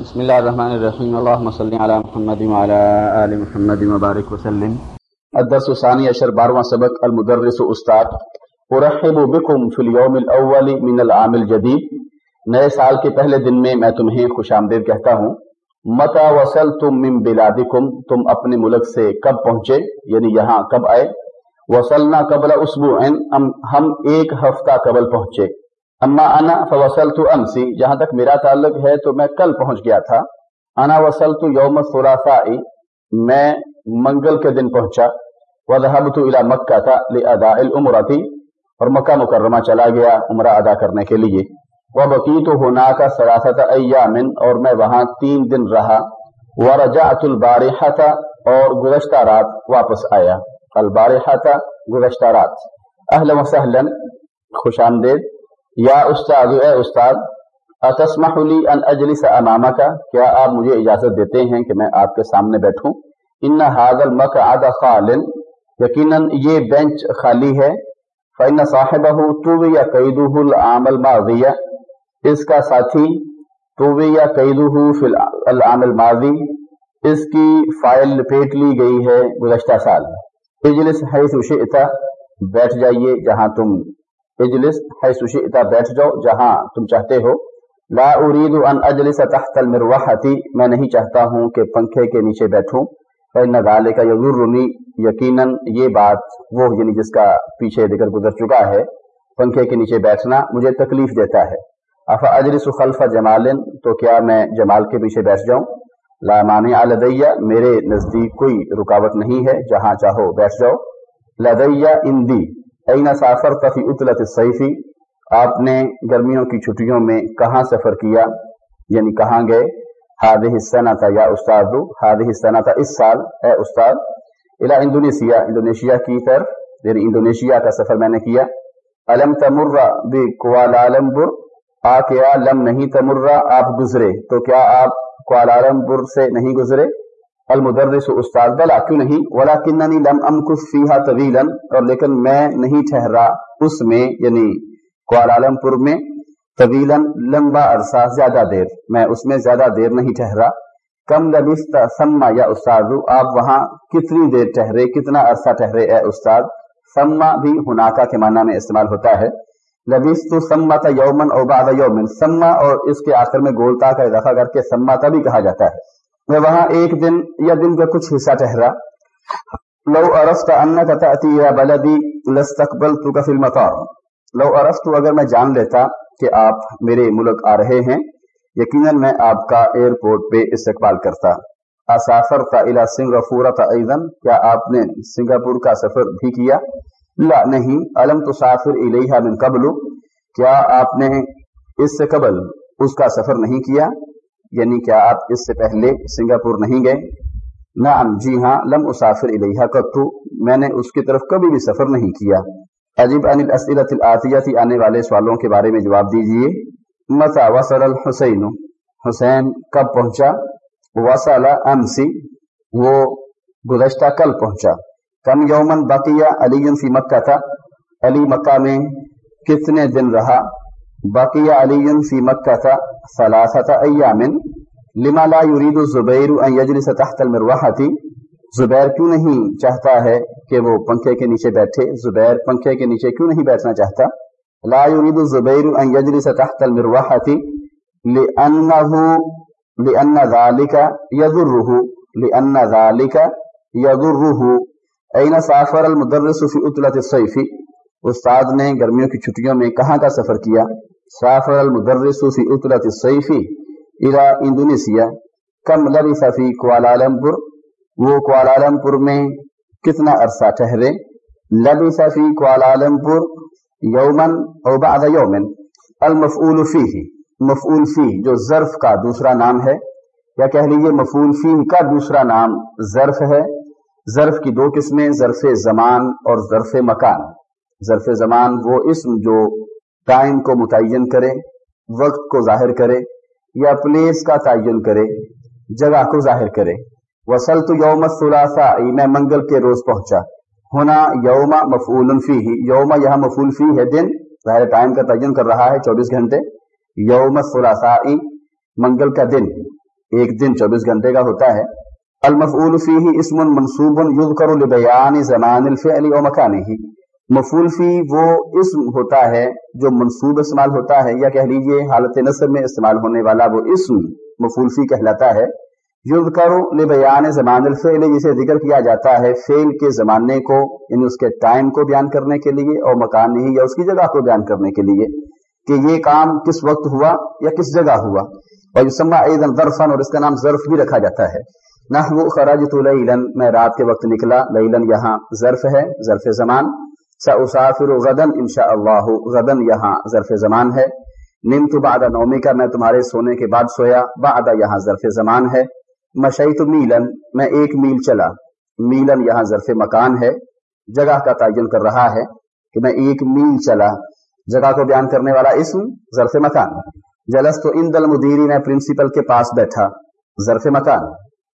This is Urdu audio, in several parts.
بسم الله الرحمن الرحيم اللهم صل على محمد وعلى آل محمد وبارك وسلم۔ الدرس الثاني عشر بارواں سبق، المدرس استاد۔ ارحب بكم في اليوم الاول من العام الجديد نئے سال کے پہلے دن میں میں تمہیں خوش آمدید کہتا ہوں۔ متا وصل تم من بلادکم؟ تم اپنے ملک سے کب پہنچے؟ یعنی یہاں کب آئے؟ وصلنا قبل اسبوع ہم ایک ہفتہ قبل پہنچے۔ اما انا فوصل تو امسی، جہاں تک میرا تعلق ہے تو میں کل پہنچ گیا تھا۔ انا وصل تو یوم سوراسائی میں منگل کے دن پہنچا۔ وذهبت الى مکہ تھا لاداء العمرہ اور مکہ مکرمہ چلا گیا عمرہ ادا کرنے کے لیے۔ وبقیت هناك ثلاثه ایام، اور میں وہاں تین دن رہا۔ وہ ورجعت البارحه اور گزشتہ رات واپس آیا۔ البارحه گزشتہ رات۔ اهلا وسهلا خوش آمدید۔ یا استاد اے استاد اتسمح لی ان اجلس امامہ کا کیا آپ مجھے اجازت دیتے ہیں کہ میں آپ کے سامنے بیٹھوں؟ ان حاضل مقعد خال، یقیناً یہ بینچ خالی ہے۔ فإن صاحبہ تووی یا قیدہ العام الماضی۔ اس کا ساتھی تووی یا قیدہ فی العام الماضی۔ اس کی فائل لپیٹ لی گئی ہے گزشتہ سال۔ اجلس حیث شئتا بیٹھ جائیے جہاں تم اجلس حیث شئتا بیٹھ جاؤ، جہاں تم چاہتے ہو۔ لا اريد ان اجلس تحت المروحه میں نہیں چاہتا ہوں کہ پنکھے کے نیچے بیٹھوں۔ فإن ذلك يضرني، یقینا یہ بات وہ یعنی جس کا پیچھے ذکر گزر چکا ہے، پنکھے کے نیچے بیٹھنا مجھے تکلیف دیتا ہے۔ افا اجلس خلف جمال، تو کیا میں جمال کے پیچھے بیٹھ جاؤں؟ لا مانع لدیہ میرے نزدیک کوئی رکاوٹ نہیں ہے، جہاں چاہو بیٹھ جاؤ۔ لدیہ اندی اینا سافر تفی اطلت سیفی آپ نے گرمیوں کی چھٹیوں میں کہاں سفر کیا؟ یعنی کہاں گئے؟ ہاد حصہ تھا یا استاد ہاد حصہ تھا اس سال، اے استاد الا انڈونیشیا انڈونیشیا کی طرف یعنی انڈونیشیا کا سفر میں نے کیا۔ علم تمرہ بے کوالالمبر؟ آ کیا لم نہیں تمرہ آپ گزرے۔ تو کیا آپ کوالالمبر سے نہیں گزرے؟ المدرس استاد، بلا کیوں نہیں؟ ولاکننی لم امکث فیہا طویلا، اور لیکن میں نہیں ٹھہرا اس میں یعنی کوالالم پور میں، طویلا لمبا عرصہ، زیادہ دیر۔ میں اس میں زیادہ دیر نہیں ٹھہرا۔ کم لبست سما یا استاد، آپ وہاں کتنی دیر ٹھہرے، کتنا عرصہ ٹھہرے، اے استاد؟ سما بھی ہناکا کے معنی میں استعمال ہوتا ہے۔ لبست سما تا یومن او بعد یومن سما اور اس کے آخر میں گولتا کا اضافہ کر کے سما تا بھی کہا جاتا ہے۔ میں وہاں ایک دن یا دن کا کچھ حصہ ٹھہرا۔ لو ارفت انک تاتی یا بلدی لستقبلت کا فی المطار۔ لو ارفت اگر میں جان لیتا کہ آپ میرے ملک آ رہے ہیں، یقیناً میں آپ کا ایئرپورٹ پہ استقبال کرتا۔ اسافر کا الا سنگاپور کا ایزن کیا آپ نے سنگاپور کا سفر بھی کیا؟ لا، نہیں۔ علم تو سافر الیہا من قبل۔ کیا آپ نے اس سے قبل اس کا سفر نہیں کیا؟ یعنی کیا آپ اس سے پہلے سنگاپور نہیں گئے؟ نعم جی ہاں لم اسافر الیہا کتو میں نے اس کی طرف کبھی بھی سفر نہیں کیا۔ عجیب ان الاسئلۃ الاتیہ آنے والے سوالوں کے بارے میں جواب دیجیے۔ متا وصل الحسین؟ حسین کب پہنچا؟ وصل امسی وہ گزشتہ کل پہنچا۔ کم یومن بقیہ علی فی مکہ تھا۔ علی مکہ میں کتنے دن رہا؟ باقی علی فی مکہ تھا ثلاثت ایام لما لا يريد الزبیر ان یجلس تحت المروحة زبیر کیوں نہیں چاہتا ہے کہ وہ پنکھے کے نیچے بیٹھے؟ زبیر پنکھے کے نیچے کیوں نہیں بیٹھنا چاہتا؟ لا يريد الزبیر ان یجلس تحت المروحة لأنه لأن ذلك يضره لأن ذلك يضره اين سافر المدرس في عطلة الصيف استاد نے گرمیوں کی چھٹیوں میں کہاں کا سفر کیا؟ سافر المدرس فی اطلت الصیفی الى انڈونیسیا کم لبث فی کوالالمپور۔ وہ کوالالمپور میں کتنا عرصہ ٹھہرے؟ لبث فی کوالالمپور یومن او بعد یومن المفعول فیہ۔ مفعول فی جو ظرف کا دوسرا نام ہے۔ یا کہہ لیجیے مفعول فی کا دوسرا نام ظرف ہے۔ ظرف کی دو قسمیں، ظرف زمان اور ظرف مکان۔ ظرف زمان وہ اسم جو ٹائم کو متعین کرے، وقت کو ظاہر کرے یا پلیس کا تعین کرے، جگہ کو ظاہر کرے۔ وصل تو یوم ثلاثہ میں منگل کے روز پہنچا۔ ہونا یوم مفعول فی ہی یوم یہاں مفعول فی ہے دن۔ ظاہر ٹائم کا تعین کر رہا ہے چوبیس گھنٹے۔ یوم ثلاثہ منگل کا دن۔ ایک دن چوبیس گھنٹے کا ہوتا ہے۔ المفعول فی اسم منصوب یذکر لبیان زمان الفعل و مکان ہی مفول فی وہ اسم ہوتا ہے جو منصوب استعمال ہوتا ہے، یا کہہ لیجیے حالت نصب میں استعمال ہونے والا وہ اسم مفول فی کہلاتا ہے۔ یذکر لبیان زمان الفعل، جسے ذکر کیا جاتا ہے فعل کے زمانے کو یعنی اس کے ٹائم کو بیان کرنے کے لیے اور مکان نہیں، یا اس کی جگہ کو بیان کرنے کے لیے کہ یہ کام کس وقت ہوا یا کس جگہ ہوا۔ اور یسما ایدن ظرفن اور اس کا نام ظرف بھی رکھا جاتا ہے۔ نحو خرجت لیلن میں رات کے وقت نکلا لیلن یہاں ظرف ہے، ظرف زمان۔ ساسافر غدن انشاء اللہ غدن یہاں ظرف زمان ہے۔ نم تو بعد نومی کا میں تمہارے سونے کے بعد سویا، بعد یہاں ظرف زمان ہے۔ مشیت میلن میں ایک میل چلا۔ میلن یہاں ظرف مکان ہے۔ جگہ کا تعین کر رہا ہے کہ میں ایک میل چلا۔ جگہ کو بیان کرنے والا اسم ظرف مکان۔ جلس تو ان دل مدیری میں پرنسپل کے پاس بیٹھا۔ ظرف مکان۔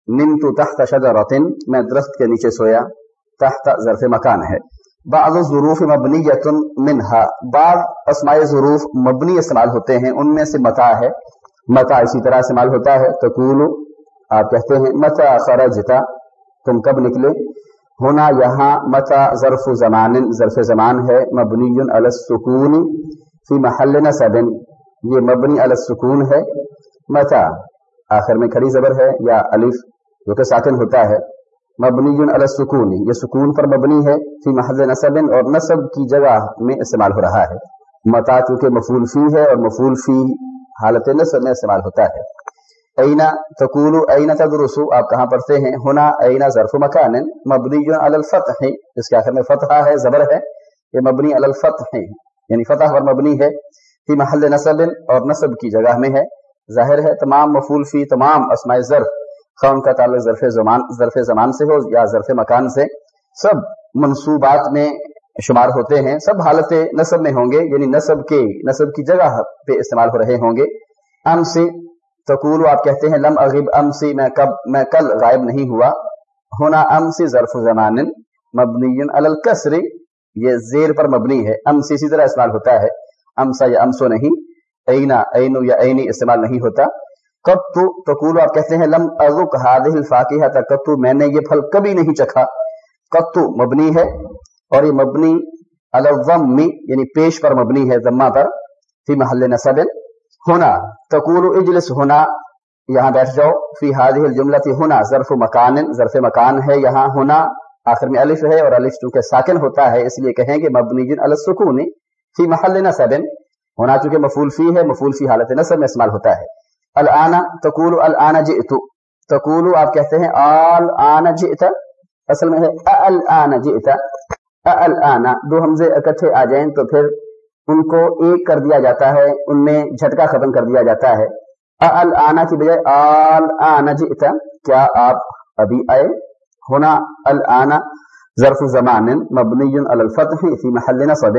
نم تو تحت شجرتن، میں درخت کے نیچے سویا۔ تحت ظرف مکان ہے۔ بعض ظروف مبنی یتن منہا، بعض اسماء ظروف مبنی استعمال ہوتے ہیں، ان میں سے متا ہے۔ متا اسی طرح استعمال ہوتا ہے۔ تقول آپ کہتے ہیں، متا خرجتا، تم کب نکلے؟ ہونا یہاں متا ظرف زمان ظرف زمان ہے۔ مبنی السکون فی محل نصب یہ مبنی السکون ہے۔ متا، آخر میں کھڑی زبر ہے یا الف جو کہ ساکن ہوتا ہے۔ مبنی السکون، یہ سکون پر مبنی ہے، فی محل نصب اور نصب کی جگہ میں استعمال ہو رہا ہے۔ متا چونکہ مفول فی ہے اور مفول فی حالت نصب میں استعمال ہوتا ہے۔ اینا تقول اینا تدرسو، آپ کہاں پڑھتے ہیں؟ ہونا اینا ظرف مکان مبنی علی الفتح۔ اس کے آخر میں فتح ہے، زبر ہے۔ یہ مبنی علی الفتح یعنی فتح اور مبنی ہے۔ فی محل نصب اور نصب کی جگہ میں ہے۔ ظاہر ہے، تمام مفول فی، تمام اسماء ظرف خون کا تعلق ظرف زمان ظرف زمان سے ہو یا ظرف مکان سے، سب منصوبات میں شمار ہوتے ہیں، سب حالت نصب میں ہوں گے یعنی نصب کے نصب کی جگہ پہ استعمال ہو رہے ہوں گے۔ ام سے تقول، آپ کہتے ہیں، لم اغب ام سی میں کب میں کل غائب نہیں ہوا۔ ہونا ام سی ظرف زمان، مبنی الکسر، یہ زیر پر مبنی ہے۔ ام سی اسی طرح استعمال ہوتا ہے۔ امسا یا امسو نہیں اینا اینو یا اینی استعمال نہیں ہوتا۔ کب تو تقول، آپ کہتے ہیں، لم ازک هذه الفاکهه کتو میں نے یہ پھل کبھی نہیں چکھا۔ کتو مبنی ہے اور یہ مبنی الضم یعنی پیش پر مبنی ہے، ضمہ پر، فی محل نصب ہونا تقول اجلس ہونا یہاں بیٹھ جاؤ۔ فی هذه الجملہ ہونا ظرف مکان ظرف مکان ہے یہاں ہونا آخر میں الف ہے اور الف چونکہ ساکن ہوتا ہے، اس لیے کہیں گے مبنی علی السکون، فی محل نصب ہونا چونکہ مفعول فی ہے، مفعول فی حالت نصب میں استعمال ہوتا ہے۔ الان تقول الان جئت. تقول آپ کہتے ہیں الان جئت. اصل میں ہے الان جئت. الان دو حمزے اکٹھے آ جائیں تو پھر ان کو ایک کر دیا جاتا ہے، ان میں جھٹکا ختم کر دیا جاتا ہے۔ آنا کی بجائے آل آنا جئتا کیا آپ ابھی آئے؟ ہونا الآنا ظرف زمان مبنی علی الفتح فی محل نصب،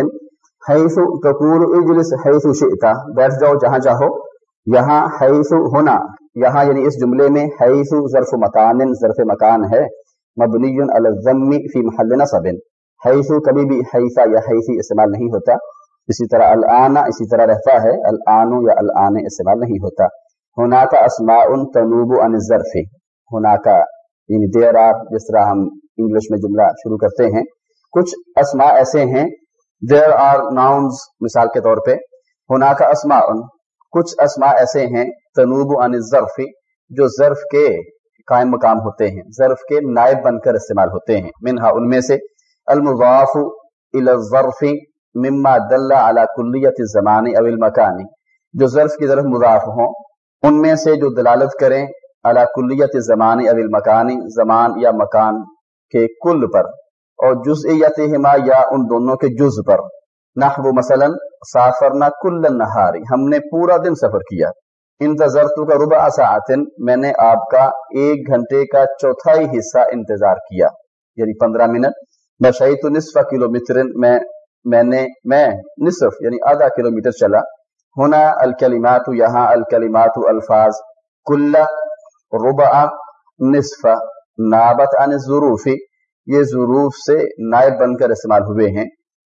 حیث تقول اجلس، حیث شئتا بیٹھ جاؤ جہاں چاہو۔ یہاں حیث ہونا، یہاں یعنی اس جملے میں حیث ظرف مکان ظرف مکان ہے، مبنی علی فی محل نصب۔ حیث کبھی بھی حیثہ یا حیثی استعمال نہیں ہوتا۔ اسی طرح الآنا اسی طرح رہتا ہے الآن یا الآن استعمال نہیں ہوتا۔ ہونا کا اسماء تنوب ان ظرف ہونا کا یعنی دیر آر جس طرح ہم انگلش میں جملہ شروع کرتے ہیں۔ کچھ اسماء ایسے ہیں دیر آر ناؤنز مثال کے طور پہ۔ ہونا کا اسماء۔ کچھ اسماء ایسے ہیں تنوب ان ظرف جو ظرف کے قائم مقام ہوتے ہیں، ظرف کے نائب بن کر استعمال ہوتے ہیں، منہا ان میں سے، المضاف الى الظرف مما دل علی کلیت زمانی اول مکانی جو ظرف کی طرف مضاف ہوں، ان میں سے جو دلالت کریں علی کلیت زمانی اول مکانی زمان یا مکان کے کل پر، اور جزئیت ہما یا ان دونوں کے جز پر۔ نحو مثلا سافرنا کل نہاری ہم نے پورا دن سفر کیا۔ انتظر تو کا ربع ساعت، میں نے آپ کا ایک گھنٹے کا چوتھائی حصہ انتظار کیا۔ یعنی پندرہ منٹ۔ بشعیت نصف کلو میٹر میں میں نے میں نصف یعنی آدھا کلو میٹر چلا۔ ہونا الکلیمات یہاں الکلیمات الفاظ۔ کل ربع نصف نابت عن ظروف یہ ظروف سے نائب بن کر استعمال ہوئے ہیں۔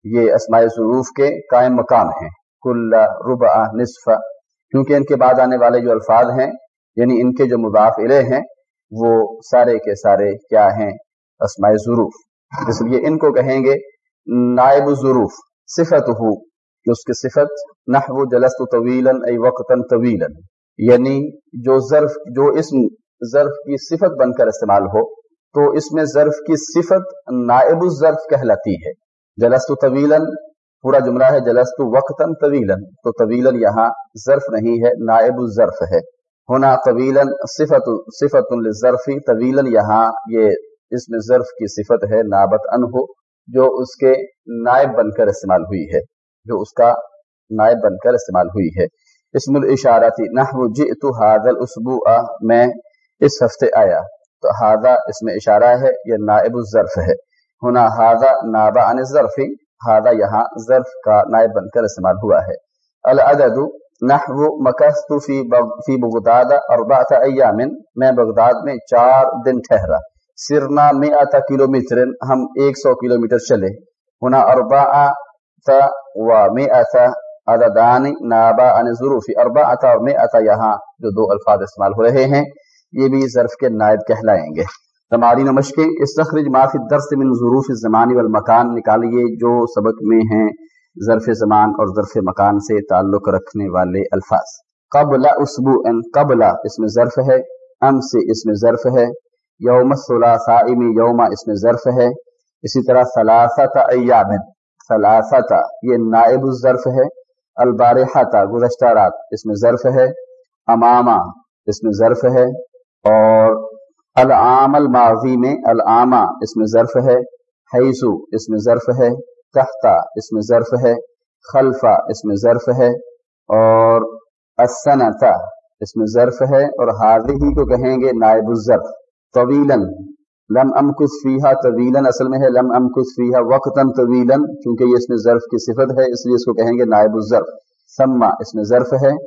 یہ اسماء ظروف کے قائم مقام ہیں۔ کل، ربع، نصف، کیونکہ ان کے بعد آنے والے جو الفاظ ہیں یعنی ان کے جو مضاف علیہ ہیں، وہ سارے کے سارے کیا ہیں؟ اسماء ظروف۔ اس لیے ان کو کہیں گے نائب ظروف صفت ہو کہ اس کی صفت نحو جلست طویلا ای وقتا طویلا۔ یعنی جو ظرف، جو اسم ظرف کی صفت بن کر استعمال ہو، تو اس میں ظرف کی صفت نائب الظرف کہلاتی ہے۔ جلست طویلا، پورا جملہ ہے جلست وقتا طویلا، تو طویلا یہاں ظرف نہیں ہے، نائب الظرف ہے۔ ہونا طویلا صفت صفت للظرف، طویلا یہاں یہ اس میں ظرف کی صفت ہے، نابت انہو، جو اس کے نائب بن کر استعمال ہوئی ہے۔ جو اس کا نائب بن کر استعمال ہوئی ہے۔ اسم الاشارتی نحو جئت هذا الاسبوع، میں اس ہفتے آیا۔ تو ہاضا اس میں اشارہ ہے، یہ نائب الظرف ہے۔ ہونا ہاضا نابا عن الظرف. ہاضا یہاں ظرف کا نائب بن کر استعمال ہوا ہے. العدد نحو مکست فی فی بغداد اربعۃ ایام. میں بغداد میں چار دن ٹھہرا. سرنا مئات کلومیٹر. ہم ایک سو کلومیٹر چلے. ہونا اربعۃ و مئات عددان نابا ان ظروف اربا اتا اور میں یہاں جو دو الفاظ استعمال ہو رہے ہیں. یہ بھی ظرف کے نائب کہلائیں گے. تمارین و مشقیں استخرج معافی درس من ظروف زمانی والمکان نکالیے جو سبق میں ہیں ظرف زمان اور ظرف مکان سے تعلق رکھنے والے الفاظ۔ قبل اسبوع قبل، اس میں ظرف ہے۔ ام سے اس میں ظرف ہے۔ یوم الثلاثاء یوم اس میں ظرف ہے۔ اسی طرح ثلاثت ایام ثلاثت یہ نائب الظرف ہے۔ البارحہ گزشتہ رات، اس میں ظرف ہے۔ اماما اس میں ظرف ہے۔ اور العام الماضی میں العامہ اس میں ظرف ہے حیثو اس میں ظرف ہے تحتا اس میں ظرف ہے خلفا اس میں ظرف ہے، اور اسنتا اس میں ظرف ہے، اور حاضی ہی کو کہیں گے نائب الظرف، طویلاً۔ لم ام کس فیحا طویلاً، اصل میں ہے لم ام کس فیحا وقتاً طویلاً، کیونکہ یہ اس میں ظرف کی صفت ہے، اس لیے اس کو کہیں گے نائب الظرف۔ سما اس میں ظرف ہے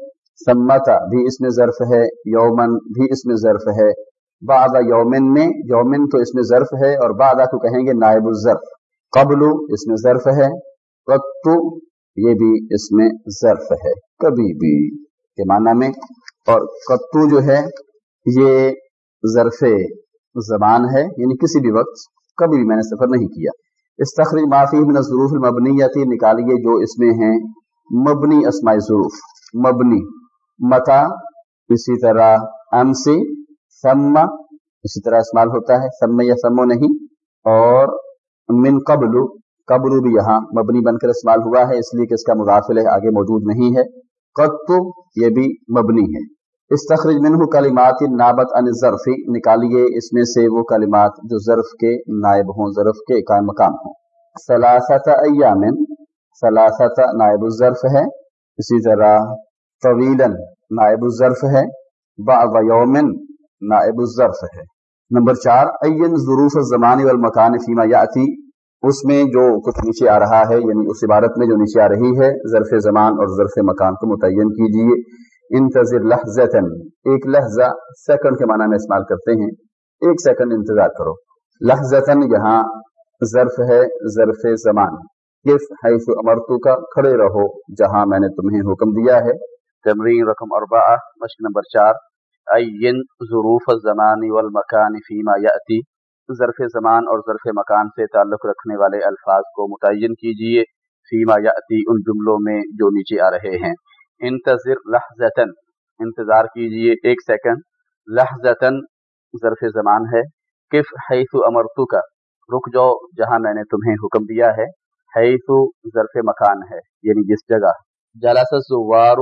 سمتا بھی اس میں ظرف ہے یومن بھی اس میں ظرف ہے۔ بعض یومن میں، یومن تو اس میں ظرف ہے اور بعض کو کہیں گے نائب الظرف۔ قبل اس میں ظرف ہے قطو یہ بھی اس میں ظرف ہے، کبھی بھی۔ کے معنی میں، اور قطو جو ہے، یہ ظرف زبان ہے یعنی کسی بھی وقت کبھی بھی میں نے سفر نہیں کیا۔ اس تخریج معافی من ظروف المبنیتی نکالیے جو اس میں ہیں، مبنی اسماء ظروف مبنی، متا، اسی طرح، ام سے سما اسی طرح استعمال ہوتا ہے سم یا سمو نہیں، اور من قبل قبل بھی یہاں مبنی بن کر استعمال ہوا ہے، اس لیے کہ اس کا مداخل آگے موجود نہیں ہے۔ قط، یہ بھی مبنی ہے۔ استخرج منہ کلمات نابت ان ظرفی نکالیے اس میں سے وہ کلمات جو ظرف کے نائب ہوں، ظرف کے قائم مقام ہوں۔ سلاست ایام سلاست نائب الظرف ہے۔ اسی طرح طویلا نائب الظرف ہے۔ بعض یومن نائب الظرف ہے۔ نمبر چار این ظروف الزمان والمکان فیما یاتی اس میں جو کچھ نیچے آ رہا ہے یعنی اس عبارت میں جو نیچے آ رہی ہے، ظرف زمان اور ظرف مکان کو متعین کیجیے انتظر لحظتن ایک لحظہ سیکنڈ کے معنی میں استعمال کرتے ہیں۔ ایک سیکنڈ انتظار کرو۔ لحظتن یہاں ظرف ہے، ظرف زمان۔ کس حیث امرتو کا کھڑے رہو، جہاں میں نے تمہیں حکم دیا ہے۔ تمرین رقم اربعہ، مشق نمبر چار۔ این ظروف الزمان والمکان فیما یاتی ظرف زمان اور ظرف مکان سے تعلق رکھنے والے الفاظ کو متعین کیجیے فیما یاتی ان جملوں میں جو نیچے آ رہے ہیں۔ انتظر لحظتن انتظار کیجیے ایک سیکنڈ۔ لحظتن ظرف زمان ہے۔ کف حیث امرتو کا رک جاؤ جہاں میں نے تمہیں حکم دیا ہے۔ حیث ظرف مکان ہے۔ یعنی جس جگہ۔ جلس الزوار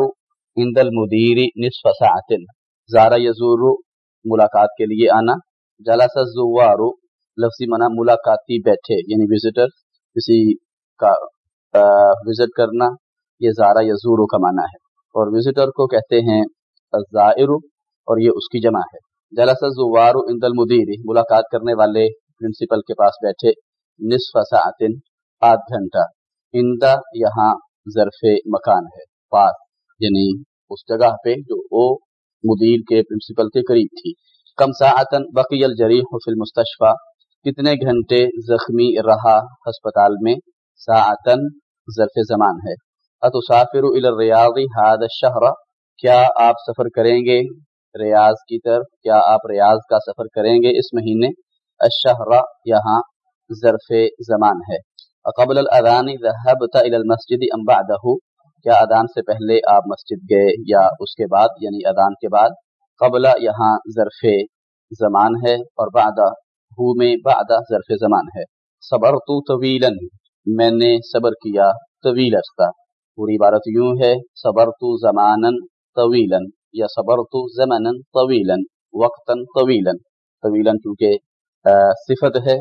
عند المدیر نصف ساعتن زارا یزور ملاقات کے لیے آنا جلس الزوار لفظی منع ملاقاتی بیٹھے یعنی وزٹر کسی کا وزٹ کرنا، یہ زارا یزورو کا معنی ہے۔ اور وزٹر کو کہتے ہیں الزائر اور یہ اس کی جمع ہے۔ جلس الزوار عند المدیر، ملاقات کرنے والے پرنسپل کے پاس بیٹھے، نصف ساعت آدھ گھنٹہ۔ اندا یہاں ظرف مکان ہے پاس یعنی اس جگہ پہ جو وہ مدیر کے پرنسپل کے قریب تھی۔ کم ساعتن بقی الجریح فی المستشفى۔ کتنے گھنٹے زخمی رہا ہسپتال میں؟ ساعتن ظرف زمان ہے۔ اتسافر الى الریاض هذا الشهر۔ کیا آپ سفر کریں گے؟ ریاض کی طرف کیا آپ ریاض کا سفر کریں گے اس مہینے؟ اشہرا یہاں ظرف زمان ہے۔ قبل الادان ذهبت الى المسجد ام بعده۔ کیا ادان سے پہلے آپ مسجد گئے یا اس کے بعد یعنی ادان کے بعد؟ قبل یہاں ظرف زمان ہے اور بعد ہو میں بعد ظرف زمان ہے۔ صبر تو طویلا، میں نے صبر کیا طویل عرصہ۔ پوری عبارت یوں ہے صبر تو زمانا طویلا یا صبر تو زمنا طویلا، وقتا طویلا۔ طویلا چونکہ صفت ہے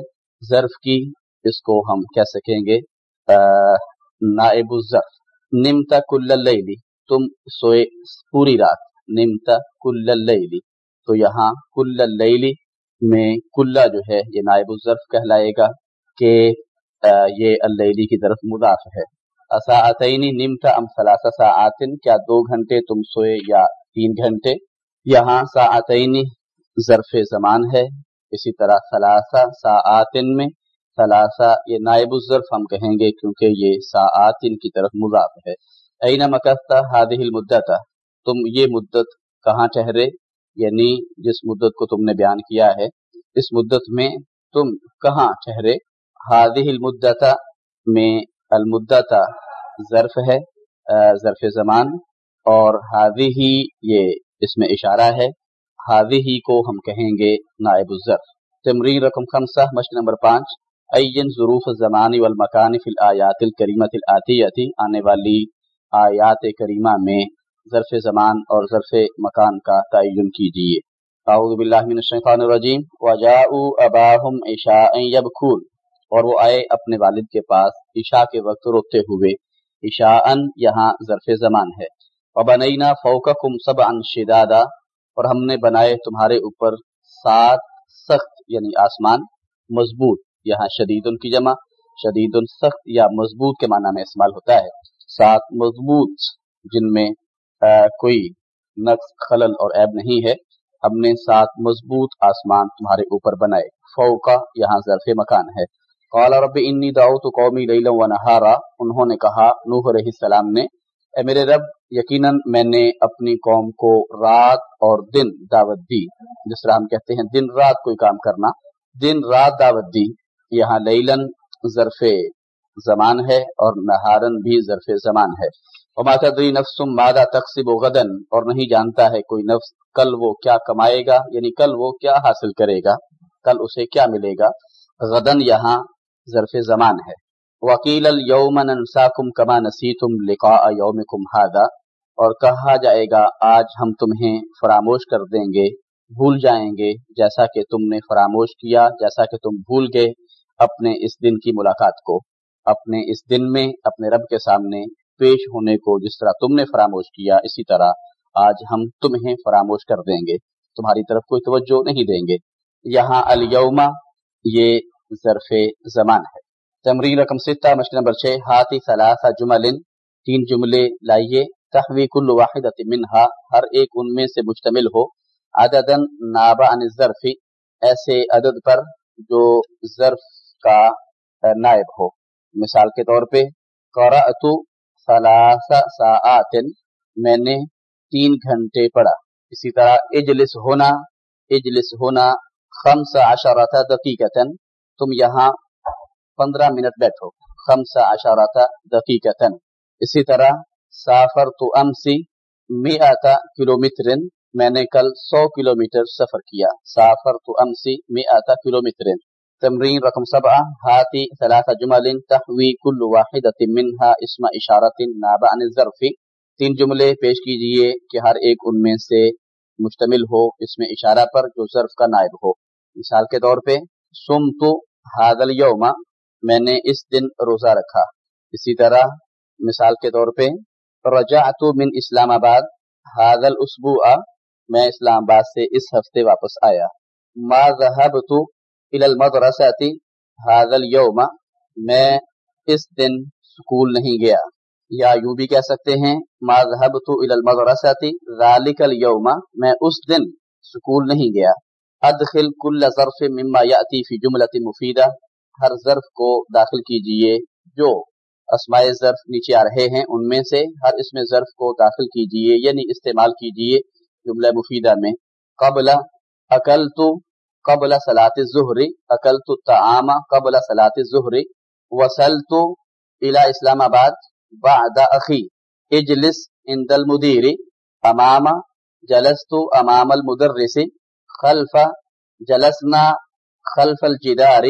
ظرف کی، اس کو ہم کہہ سکیں گے نائب الظرف۔ نمتا کل اللیلی تم سوئے پوری رات۔ نمتا کل تو یہاں کل اللیلی میں کلا جو ہے یہ نائب الظرف کہلائے گا کہ یہ اللیلی کی طرف مضاف ہے۔ اساعتینی نمتا ام ثلاثہ ساعتن، کیا دو گھنٹے تم سوئے یا تین گھنٹے؟ یہاں ساعتینی ظرف زمان ہے، اسی طرح ثلاثہ ساعتن میں ثلاثہ، یہ نائب الظرف ہم کہیں گے کیونکہ یہ ساعتن کی طرف مضاف ہے۔ این مکستا هذه المدت، تم یہ مدت کہاں ٹھہرے؟ یعنی جس مدت کو تم نے بیان کیا ہے، اس مدت میں تم کہاں ٹھہرے؟ هذه المدت میں المدت ظرف ہے ظرف زمان، اور هذه یہ اس میں اشارہ ہے۔ هذه کو ہم کہیں گے نائب الظرف۔ تمرین رقم خمسہ، مشق نمبر پانچ۔ این ظروف زمانی والمکان فی الآیات الکریمت الاتیتی آنے والی آیات کریمہ میں ظرف زمان اور ظرف مکان کا تعین کیجیے اعوذ باللہ من الشیطان الرجیم۔ وجاؤ اباہم عشاء یبکون اور وہ آئے اپنے والد کے پاس عشاء کے وقت روتے ہوئے۔ عشاء یہاں ظرف زمان ہے۔ وبنینا فوقکم سبعا شدادا۔ اور ہم نے بنائے تمہارے اوپر سات سخت یعنی آسمان، مضبوط۔ یہاں شدید ان کی جمع شدید سخت یا مضبوط کے معنی میں استعمال ہوتا ہے۔ سات مضبوط، جن میں کوئی نقص، خلل اور عیب نہیں ہے۔ ہم نے سات مضبوط آسمان تمہارے اوپر بنائے۔ فوقا یہاں ظرف مکان ہے۔ قال رب انی دعوت قومی لیلا و نہارا۔ انہوں نے کہا، نوح علیہ السلام نے، اے میرے رب، یقیناً میں نے اپنی قوم کو رات اور دن دعوت دی۔ جس طرح ہم کہتے ہیں، دن رات کوئی کام کرنا، دن رات دعوت دی۔ یہاں لیلن ظرف زمان ہے اور نہارن بھی ظرف زمان ہے۔ وما نفس مادہ تقسیب و غدن اور نہیں جانتا ہے کوئی نفس کل وہ کیا کمائے گا یعنی کل وہ کیا حاصل کرے گا، کل اسے کیا ملے گا۔ غدن یہاں ظرف زمان ہے۔ وکیل الوم ننساکم کما نسیتم لقاء یومکم هذا اور کہا جائے گا، آج ہم تمہیں فراموش کر دیں گے، بھول جائیں گے، جیسا کہ تم نے فراموش کیا، جیسا کہ تم بھول گئے۔ اپنے اس دن کی ملاقات کو، اپنے اس دن میں اپنے رب کے سامنے پیش ہونے کو جس طرح تم نے فراموش کیا، اسی طرح آج ہم تمہیں فراموش کر دیں گے۔ تمہاری طرف کوئی توجہ نہیں دیں گے۔ یہاں الیوما یہ ظرف زمان ہے۔ تمرین رقم ستہ مشکل نمبر چھ، ہاتھی ثلاثہ جمل تین جملے لائیے۔ تحوی کل واحد منہا، ہر ایک ان میں سے مشتمل ہو۔ عددن نابا عن الظرف، ایسے عدد پر جو ظرف کا نائب ہو۔ مثال کے طور پہ، قرأت ثلاث ساعات میں نے تین گھنٹے پڑھا۔ اسی طرح اجلس ہونا اجلس ہونا خمس عشرت دقیقتن تم یہاں پندرہ منٹ بیٹھو۔ خمس عشرت دقیقتن اسی طرح سافر تو امسی میتا کلو میں نے کل سو کلومیٹر سفر کیا۔ سافر تو امسی میتا کلو تمرین رقم سبعہ، ہاتھی ثلاثہ جمل تحوی کل واحدت منہا اسم اشارت نابع عن الظرف۔ تین جملے پیش کیجیے کہ ہر ایک ان میں سے مشتمل ہو، اس میں اشارہ پر جو ظرف کا نائب ہو۔ مثال کے طور پہ سم تو حاضل یوما میں نے اس دن روزہ رکھا۔ اسی طرح، مثال کے طور پہ، رجعت من اسلام آباد حاضل اسبوع میں اسلام آباد سے اس ہفتے واپس آیا۔ ما ذهبت الى المدرسه هذا اليوم. میں اس دن سکول نہیں گیا. یا یوں بھی کہہ سکتے ہیں، ما ذهبت الى المدرسه ذلك اليوم. میں اس دن سکول نہیں گیا. ادخل كل ظرف مما ياتي في جمله مفیدہ ہر ظرف کو داخل کیجیے. جو اسماء ظرف نیچے آ رہے ہیں، ان میں سے ہر اس میں ظرف کو داخل کیجیے یعنی استعمال کیجیے جملہ مفیدہ میں. قبل عقل تو قبل صلاۃ ظہری عقل تو تعام قبل صلاۃ ظہری وسل تو الا اسلام آباد بعد اخی، اجلس عند المدیر، امام، جلست امام المدرس، خلف، جلسنا خلف الجدار،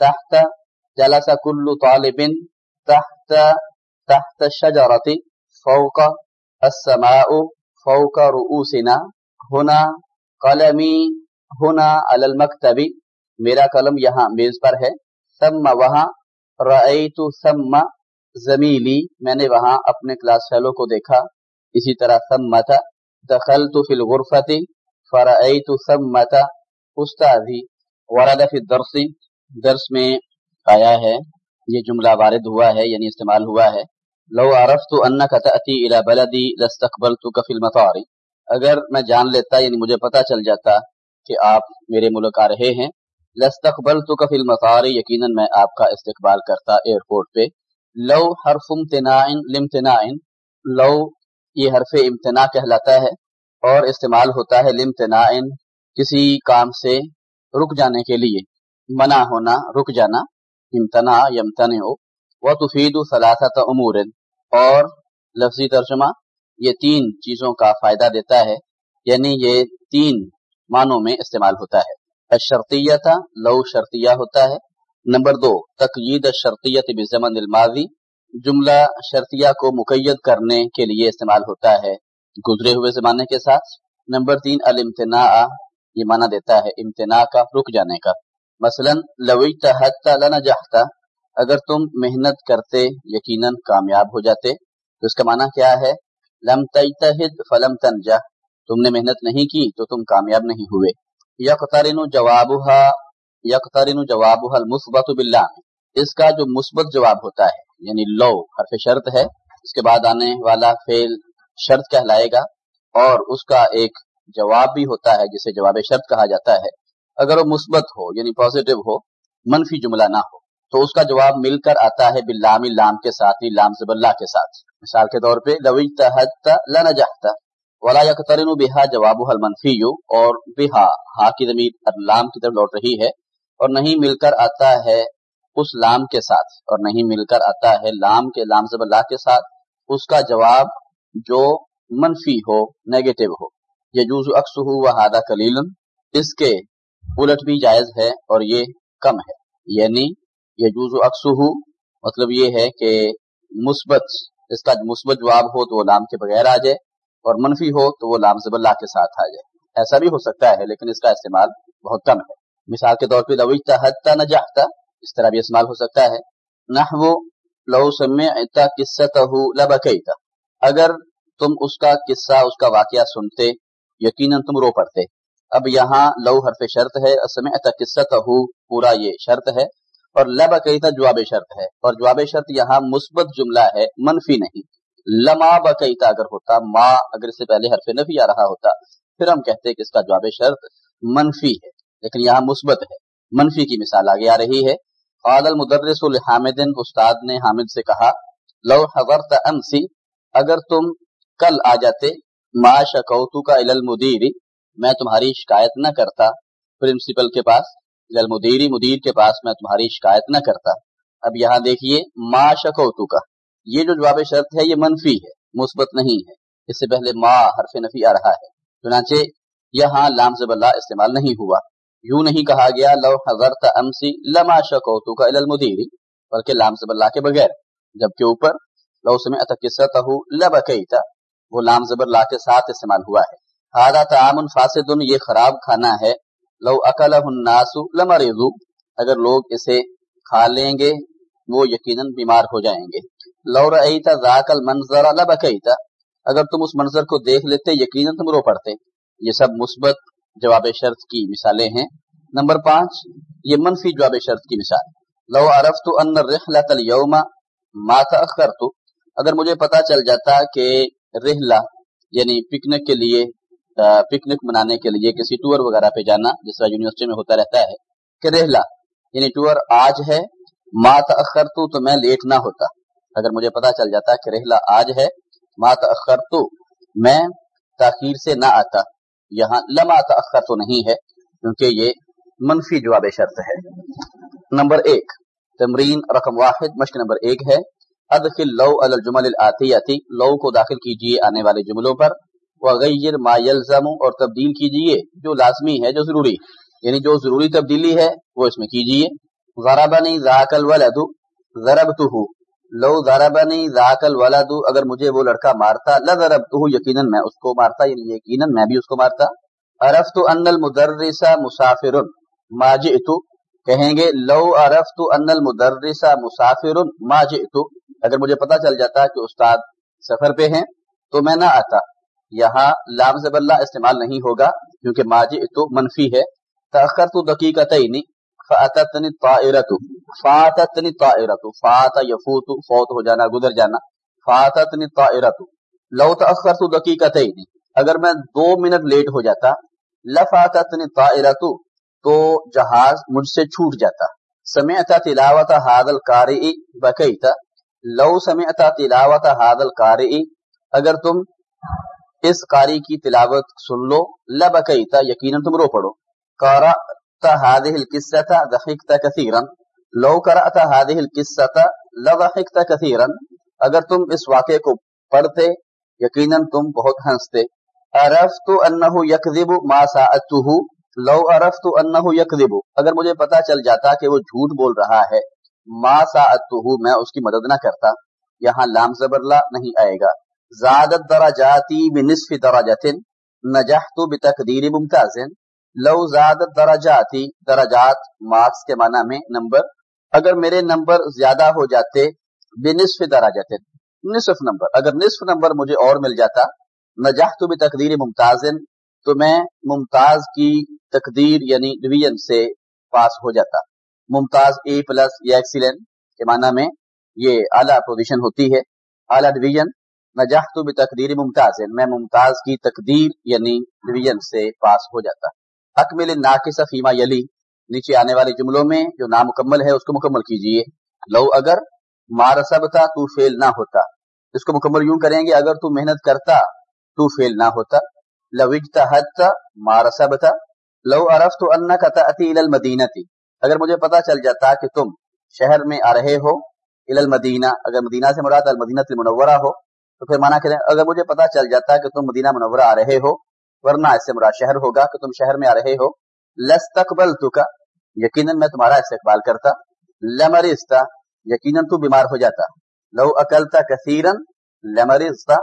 تحت، جلس كل طالب، تحت تحت الشجرة، فوق السماء، فوق رؤوسنا، هنا قلمی ہونا المکتبی میرا قلم یہاں میز پر ہے۔ ثم وہاں رأیت ثم زمیلی میں نے وہاں اپنے کلاس فیلو کو دیکھا۔ اسی طرح ثمت دخلت فی الغرفت فرأیت ثمت استاذی ورد فی الدرس۔ درس میں آیا ہے، یہ جملہ وارد ہوا ہے یعنی استعمال ہوا ہے۔ لو عرفت انک تأتی الى بلدی لاستقبلتک فی المطار۔ اگر میں جان لیتا یعنی مجھے پتا چل جاتا کہ آپ میرے ملک آ رہے ہیں۔ لستقبل تو کفل مطار یقیناً میں آپ کا استقبال کرتا ایئرپورٹ پہ۔ لو حرف امتناع لو یہ حرف امتناع کہلاتا ہے اور استعمال ہوتا ہے لمتناع کسی کام سے رک جانے کے لیے۔ منع ہونا، رک جانا۔ امتناع یمتن ہو وہ تفید صلاحت امور اور لفظی ترجمہ، یہ تین چیزوں کا فائدہ دیتا ہے۔ یعنی یہ تین معنوں میں استعمال ہوتا ہے۔ اشرطیہ تھا لو شرطیہ ہوتا ہے۔ نمبر دو تقید شرطیت بزمن الماضی۔ جملہ شرطیہ کو مقید کرنے کے لیے استعمال ہوتا ہے گزرے ہوئے زمانے کے ساتھ۔ نمبر تین المتنا یہ معنی دیتا ہے امتناع کا، رک جانے کا۔ مثلا لوئی تحت لنجحتا اگر تم محنت کرتے، یقیناً کامیاب ہو جاتے۔ تو اس کا معنی کیا ہے؟ لم تجتہد فلم تنجح۔ تم نے محنت نہیں کی تو تم کامیاب نہیں ہوئے۔ یقترن جوابها یقترن جوابها المثبت بالله اس کا جو مثبت جواب ہوتا ہے یعنی لو، حرف شرط ہے، اس کے بعد آنے والا فعل شرط کہلائے گا، اور اس کا ایک جواب بھی ہوتا ہے، جسے جواب شرط کہا جاتا ہے۔ اگر وہ مثبت ہو یعنی پازیٹو ہو، منفی جملہ نہ ہو، تو اس کا جواب مل کر آتا ہے باللام، لام کے ساتھ ہی لام زب اللہ کے ساتھ۔ مثال کے طور پہ لوی تحت لنجحت۔ ولا یقترن بہا جواب المنفی اور بہا ہا کی زمین لام کی طرف لوٹ رہی ہے، اور نہیں مل کر آتا ہے اس لام کے ساتھ، اور نہیں مل کر آتا ہے لام کے، لام زب اللہ کے ساتھ، اس کا جواب جو منفی ہو نیگیٹو ہو۔ یجوز اکس ہو وہ ہادہ کلیل اس کے الٹ بھی جائز ہے اور یہ کم ہے۔ یعنی یجوز اکس ہو مطلب یہ ہے کہ مثبت، اس کا مثبت جواب ہو تو وہ لام کے بغیر آ جائے۔ اور منفی ہو تو وہ لام زب اللہ کے ساتھ آ جائے۔ ایسا بھی ہو سکتا ہے، لیکن اس کا استعمال بہت کم ہے۔ مثال کے طور پہ لوجتا حتا نجحتا اس طرح بھی استعمال ہو سکتا ہے۔ نحو، لو سمعتا قصتہ لبکیتا اگر تم اس کا قصہ، اس کا واقعہ سنتے، یقیناً تم رو پڑتے۔ اب یہاں لو حرف شرط ہے سمعتا قصتہ پورا یہ شرط ہے۔ اور لبکیتا جواب شرط ہے۔ اور جواب شرط یہاں مثبت جملہ ہے، منفی نہیں۔ لما بقیتا اگر ہوتا، ما، اگر اس سے پہلے حرف نفی آ رہا ہوتا، پھر ہم کہتے کہ اس کا جواب شرط منفی ہے، لیکن یہاں مثبت ہے، منفی کی مثال آگے آ رہی ہے۔ قال المدرس الحامد استاد نے حامد سے کہا، لو حضرت امسی، اگر تم کل آ جاتے، ما شکوتو کا المدیر، میں تمہاری شکایت نہ کرتا، پرنسپل کے پاس المدیری مدیر کے پاس میں تمہاری شکایت نہ کرتا۔ اب یہاں دیکھیے، ما شکوتو کا یہ جو جواب شرط ہے، یہ منفی ہے، مثبت نہیں ہے۔ اس سے پہلے ما حرف نفی آ رہا ہے۔ چنانچہ یہاں لام زب اللہ استعمال نہیں ہوا۔ یوں نہیں کہا گیا، لو حضرت امسی لما شکوتو کا المدیر، بلکہ لام زب اللہ کے بغیر۔ جبکہ اوپر، لو سمع اتقصتہ لبکیتا وہ لام زبر اللہ کے ساتھ استعمال ہوا ہے۔ ہادا تعامن فاسد، یہ خراب کھانا ہے۔ لو اکلہ الناس لمرضو، اگر لوگ اسے کھا لیں گے، وہ یقیناً بیمار ہو جائیں گے۔ لور ذاک المنظر لبکیتا اگر تم اس منظر کو دیکھ لیتے، یقیناً تم رو پڑتے۔ یہ سب مثبت جواب شرط کی مثالیں ہیں۔ نمبر پانچ، یہ منفی جواب شرط کی مثال۔ لو عرفت ان الرحلۃ اليوم ما تاخرت اگر مجھے پتا چل جاتا کہ رحلہ یعنی پکنک کے لیے پکنک منانے کے لیے، کسی ٹور وغیرہ پہ جانا، جس طرح یونیورسٹی میں ہوتا رہتا ہے، کہ رحلہ یعنی ٹور آج ہے، ما تاخرت تو میں لیٹ نہ ہوتا۔ اگر مجھے پتا چل جاتا کہ رحلہ آج ہے مات اخر تو میں تاخیر سے نہ آتا۔ یہاں لما تاخر تو نہیں ہے، کیونکہ یہ منفی جواب شرط ہے۔ نمبر ایک، تمرین رقم واحد، مشق نمبر ایک ہے۔ ادخل لو الجمل الاتیتی، لو کو داخل کیجیے آنے والے جملوں پر۔ وغیر ما یلزم، اور تبدیل کیجیے جو لازمی ہے، جو ضروری۔ یعنی جو ضروری تبدیلی ہے، وہ اس میں کیجیے۔ ضربنی ذاک الولد ضربتہ لو ضربنی ذاک الولد، اگر مجھے وہ لڑکا مارتا، لضربتہ، یقینا میں اس کو مارتا یعنی یقینا میں بھی اس کو مارتا۔ عرفت ان المدرس مسافر، ما جئت، کہیں گے، لو عرفت ان المدرس مسافر، ما جئت۔ اگر مجھے پتا چل جاتا کہ استاد سفر پہ ہیں، تو میں نہ آتا۔ یہاں لام زب اللہ استعمال نہیں ہوگا، کیونکہ ماجی تو منفی ہے۔ تاخر تو دقیقتین فاتتنی طائرت فاتتنی طائرت فات یفوت فوت، ہو جانا، گزر جانا. فاتتنی طائرت لو تاخر تو دقیقتین، اگر میں دو منٹ لیٹ ہو جاتا لفاتتنی طائرت تو جہاز مجھ سے چھوٹ جاتا. سمعت تلاوت هذا القارئ، بکیت. لو سمعت تلاوت هذا القارئ، اگر تم اس قاری کی تلاوت سن لو لبکیتا یقینا تم رو پڑو. قرأت هذه القصة ضحكت كثيرا. لو قرأت هذه القصة لضحكت كثيرا. اگر تم اس واقعے کو پڑھتے، یقینا تم بہت ہنستے. عرفت انه يكذب ما ساعته لو عرفت انه يكذب اگر مجھے پتا چل جاتا کہ وہ جھوٹ بول رہا ہے، ما ساعته میں اس کی مدد نہ کرتا. یہاں لام زبر لا نہیں آئے گا. زادت دراجاتی بنصف درجت نجحت بتقدیر ممتاز لو زادت دراجاتی درجات مارکس کے معنی میں نمبر، اگر میرے نمبر زیادہ ہو جاتے بنصف دراجت نصف نمبر، اگر نصف نمبر مجھے اور مل جاتا، نجحت بتقدیر ممتاز تو میں ممتاز کی تقدیر یعنی ڈویژن سے پاس ہو جاتا۔ ممتاز اے پلس یا ایکسیلنٹ کے معنی میں یہ اعلیٰ پوزیشن ہوتی ہے، اعلیٰ ڈویژن، نجحت بتقدیر ممتاز میں ممتاز کی تقدیر یعنی ڈویژن سے پاس ہو جاتا۔ اکمل ناقص فیما یلی، نیچے آنے والے جملوں میں جو نامکمل ہے اس کو مکمل کیجیے۔ لو اگر مارسب تھا تو فیل نہ ہوتا۔ اس کو مکمل یوں کریں گے، اگر تو محنت کرتا، تو فیل نہ ہوتا۔ لو اجتہدت مارسب تھا لو عرفت انک تأتی الى المدینتی۔ اگر مجھے پتا چل جاتا کہ تم شہر میں آ رہے ہو الى المدینہ، اگر مدینہ سے مراد المدینہ المنورہ ہو، تو پھر مانا کریں، اگر مجھے پتا چل جاتا کہ تم مدینہ منورہ آ رہے ہو ورنہ اس سے مراد شہر ہوگا کہ تم شہر میں آ رہے ہو۔ لستقبل کا یقیناً میں تمہارا استقبال کرتا۔ لمرستا یقیناً تو بیمار ہو جاتا۔ لو اکلتا کثیرن لمرستا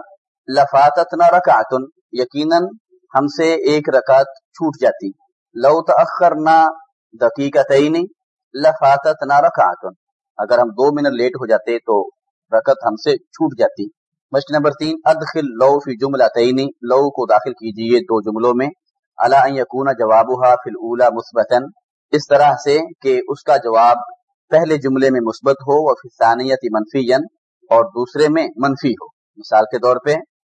لفاتت نہ رکعتن، یقیناً ہم سے ایک رکعت چھوٹ جاتی۔ لو تأخر نہ دقیقتین لفاتت نہ رکعتن۔ اگر ہم دو منٹ لیٹ ہو جاتے تو رکعت ہم سے چھوٹ جاتی۔ مشق نمبر تین، ادخل لو فی جملہ تعینی لو کو داخل کیجیے دو جملوں میں الا ان یکون جوابها فی الاولى مثبتا، اس طرح سے کہ اس کا جواب پہلے جملے میں مثبت ہو و فی ثانیت منفیا، اور دوسرے میں منفی ہو۔ مثال کے طور پہ،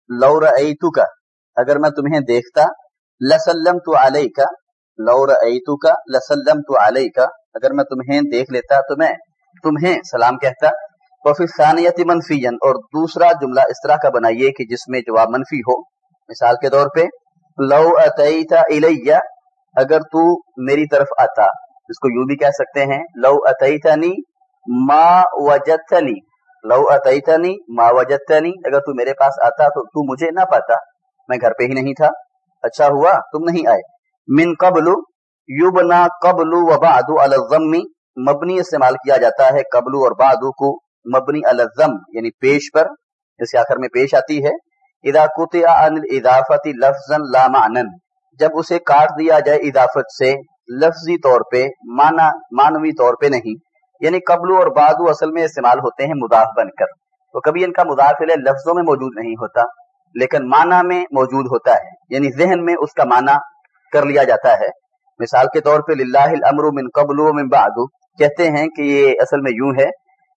لو رأیتک، اگر میں تمہیں دیکھتا لسلم تو لسلمت علیک، لو رأیتک، لسلمت علیک، اگر میں تمہیں دیکھ لیتا تو میں تمہیں سلام کہتا۔ وفی ثانیت منفی اور دوسرا جملہ اس طرح کا بنائیے کہ جس میں جواب منفی ہو۔ مثال کے طور پہ، لو اتیتا الیہ، اگر تو میری طرف آتا، اس کو یوں بھی کہہ سکتے ہیں، لو اتیتنی ما وجدتنی، لو اتیتنی ما وجدتنی، اگر تو میرے پاس آتا تو تو مجھے نہ پاتا۔ میں گھر پہ ہی نہیں تھا۔ اچھا ہوا، تم نہیں آئے۔ من قبل یبنا قبل و بعد علی الضم، مبنی استعمال کیا جاتا ہے قبل اور بعد کو۔ مبنی الزم یعنی پیش پر جس کے آخر میں پیش آتی ہے، اذا قطع عن الاضافت لفظا لا معنن جب اسے کاٹ دیا جائے اضافت سے، لفظی طور پہ، مانا، مانوی طور پہ نہیں یعنی قبل اور بعد اصل میں استعمال ہوتے ہیں مضاف بن کر، تو کبھی ان کا مداخل لفظوں میں موجود نہیں ہوتا، لیکن معنی میں موجود ہوتا ہے یعنی ذہن میں اس کا معنی کر لیا جاتا ہے۔ مثال کے طور پہ، للہ الامر من قبل و من بعد، کہتے ہیں کہ یہ اصل میں یوں ہے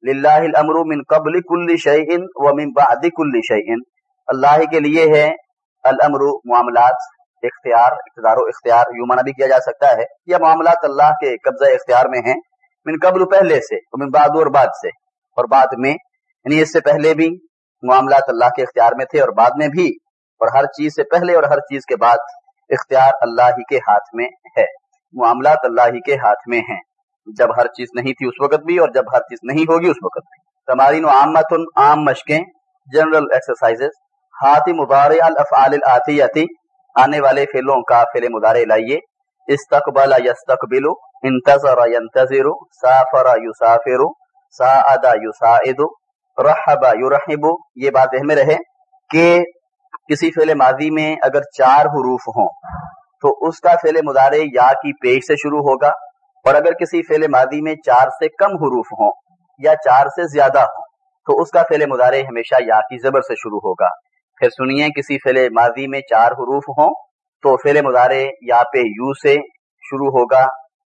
للہ الامر من قبل کل شیء ومن بعد کل شیء اللہ کے لیے ہے الامر معاملات، اختیار، اقتدار و اختیار، یوں معنی بھی کیا جا سکتا ہے۔ یا معاملات اللہ کے قبضہ اختیار میں ہیں، من قبل پہلے سے ومن بعد اور بعد سے۔ اور بعد میں یعنی اس سے پہلے بھی معاملات اللہ کے اختیار میں تھے اور بعد میں بھی۔ اور ہر چیز سے پہلے اور ہر چیز کے بعد اختیار اللہ ہی کے ہاتھ میں ہے۔ معاملات اللہ ہی کے ہاتھ میں ہیں۔ جب ہر چیز نہیں تھی اس وقت بھی اور جب ہر چیز نہیں ہوگی اس وقت بھی۔ تمارین و عامت عام مشقیں جنرل ایکسرسائز ہاتھی مبارع الافعال العطیتی آنے والے فعلوں کا فعل مدارے لائیے۔ استقبل یستقبل، انتظر ینتظر، سافر یسافر، ساعد یساعد، رحب یرحب۔ یہ بات ذہن میں رہے کہ کسی فعل ماضی میں اگر چار حروف ہوں تو اس کا فعل مدارے یا کی پیش سے شروع ہوگا اور اگر کسی فعل ماضی میں چار سے کم حروف ہوں یا چار سے زیادہ ہوں، تو اس کا فعل مدارے ہمیشہ یا کی زبر سے شروع ہوگا۔ پھر سنیے کسی فعل ماضی میں چار حروف ہوں، تو فعل مدارے یا پہ یو سے شروع ہوگا،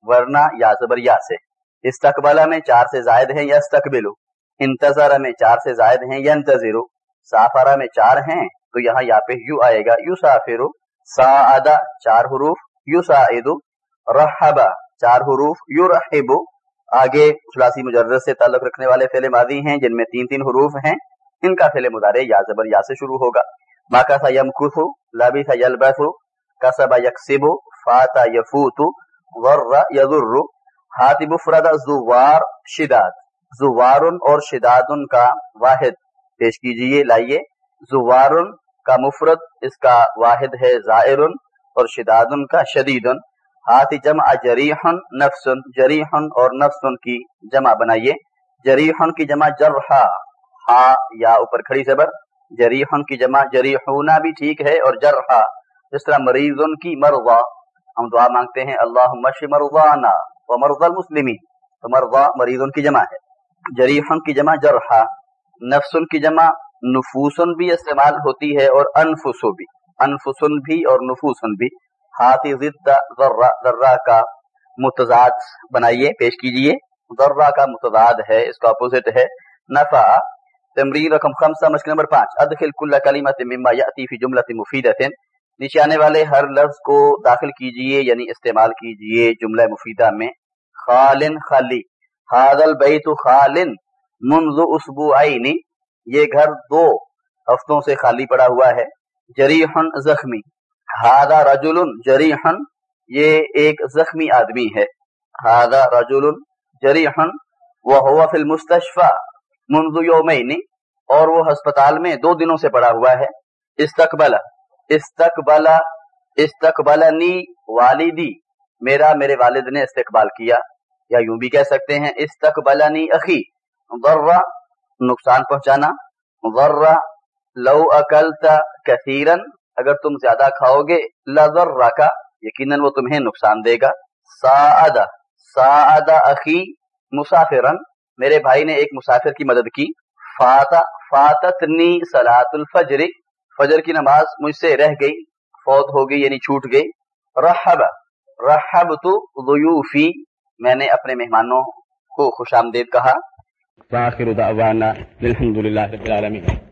ورنہ یا زبر یا سے۔ استقبالہ میں چار سے زائد ہیں یا استقبلو انتظار میں چار سے زائد ہیں یا انتظرو سافارہ میں چار ہیں، تو یہاں یا پہ یو آئے گا۔ یو سافرو سا چار حروف یو سا رحبا چار حروف یو رحبو آگے خلاصی مجرد سے تعلق رکھنے والے فعل ماضی ہیں، جن میں تین تین حروف ہیں۔ ان کا فعل مدارے یا زبر یا سے شروع ہوگا۔ ماکا سا یم کسو لابی سا یلبسو کسبا یکسبو فاتا یفوتو ور یذر ہاتب فرد زوار شداد۔ زوارن اور شدادن کا واحد۔ پیش کیجیے، لائیے۔ زوارن کا مفرد، اس کا واحد ہے زائرن اور شدادن کا شدیدن۔ ہاتھ جمع جریحن نفسن جریحن اور نفسن کی جمع بنائیے۔ جریحن کی جمع جرحا، ہا یا اوپر کھڑی زبر۔ جریحن کی جمع جریحونا بھی ٹھیک ہے اور جرحا، جس طرح مریضن کی مرضا۔ ہم دعا مانگتے ہیں اللہ مش مرضانا و مرض المسلمین۔ تو مرضا مریضن کی جمع ہے۔ جریحن کی جمع جرحا، نفسن کی جمع نفوسن بھی استعمال ہوتی ہے اور انفسو بھی۔ انفسن بھی اور نفوسن بھی۔ ہاتھی ضد ذرہ کا متضاد بنائیے، پیش کیجیے۔ ذرہ کا متضاد ہے، اس کا اپوزٹ ہے۔ نفع تمرین رقم خمسہ، مشکل نمبر پانچ۔ ادخل کل کلمت مما یأتی فی جملت مفیدت نیچے آنے والے ہر لفظ کو داخل کیجیے یعنی استعمال کیجیے جملہ مفیدہ میں۔ خالن خالی۔ هذا البیت خالن منذ اسبوعین۔ یہ گھر دو ہفتوں سے خالی پڑا ہوا ہے۔ جریحن زخمی۔ ہادا رجل جریحن یہ ایک زخمی آدمی ہے۔ ہادا رجل جریحن وہ فی المستشفى منذ یومین اور وہ ہسپتال میں دو دنوں سے پڑا ہوا ہے۔ استقبل استقبل، استقبلنی والدی۔ میرا میرے والد نے استقبال کیا، یا یوں بھی کہہ سکتے ہیں، استقبلنی اخی۔ ضرہ نقصان پہنچانا۔ ضرہ لو اکلتا کثیرن اگر تم زیادہ کھاؤ گے لذر کا یقیناً وہ تمہیں نقصان دے گا۔ سا سا اخی مسافرن، میرے بھائی نے ایک مسافر کی مدد کی۔ فاتا، فاتتنی سلاۃ الفجر۔ فجر کی نماز مجھ سے رہ گئی، فوت ہو گئی یعنی چھوٹ گئی۔ رحب رحب تو ضیوفی، میں نے اپنے مہمانوں کو خوش آمدید کہا۔ واخر دعوانا الحمد لله رب العالمين